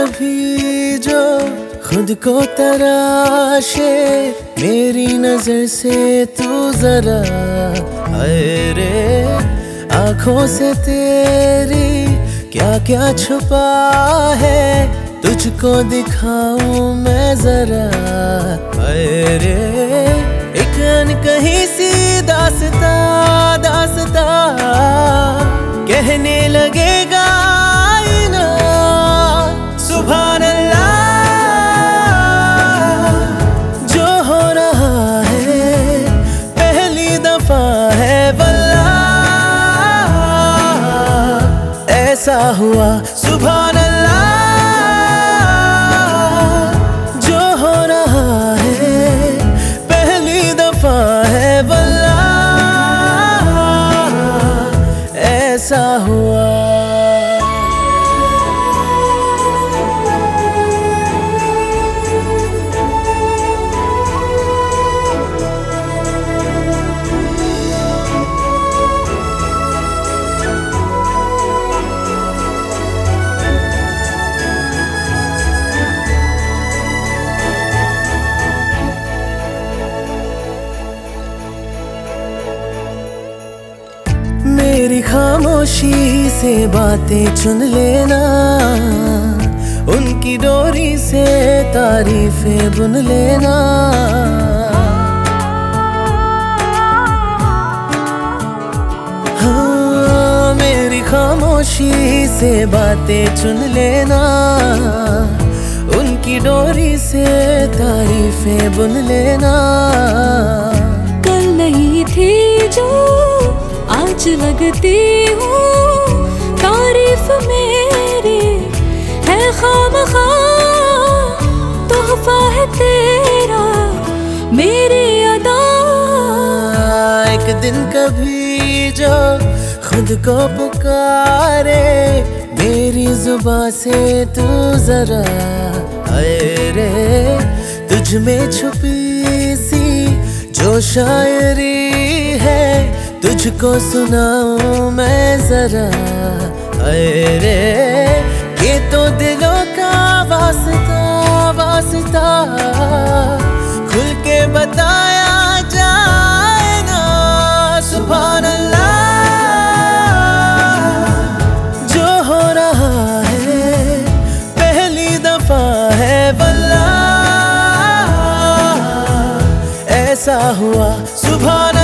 कभी जो खुद को तराशे, मेरी नज़र से तू जरा अरे आँखों से तेरी क्या क्या छुपा है, तुझको दिखाऊँ मैं जरा अरे एक कहीं सी दासता दासता ऐसा हुआ। सुबह जो हो रहा है पहली दफ़ा है बल्ला ऐसा हुआ। खामोशी से बातें चुन लेना, उनकी डोरी से तारीफें बुन लेना। हाँ मेरी खामोशी से बातें चुन लेना, उनकी डोरी से तारीफें बुन लेना। लगती हूँ। तारीफ़ मेरी है खाम तोहफा है तेरा मेरी अदा। एक दिन कभी जो खुद को पुकारे, मेरी जुबा से तू जरा अरे तुझ में छुपी सी जो शायरी तुझको सुनाऊं मैं जरा। अरे ये तो दिलों का वास्ता वास्ता। खुल के बताया जाए ना अल्लाह जो हो रहा है, पहली दफ़ा है बल्ला ऐसा हुआ सुभान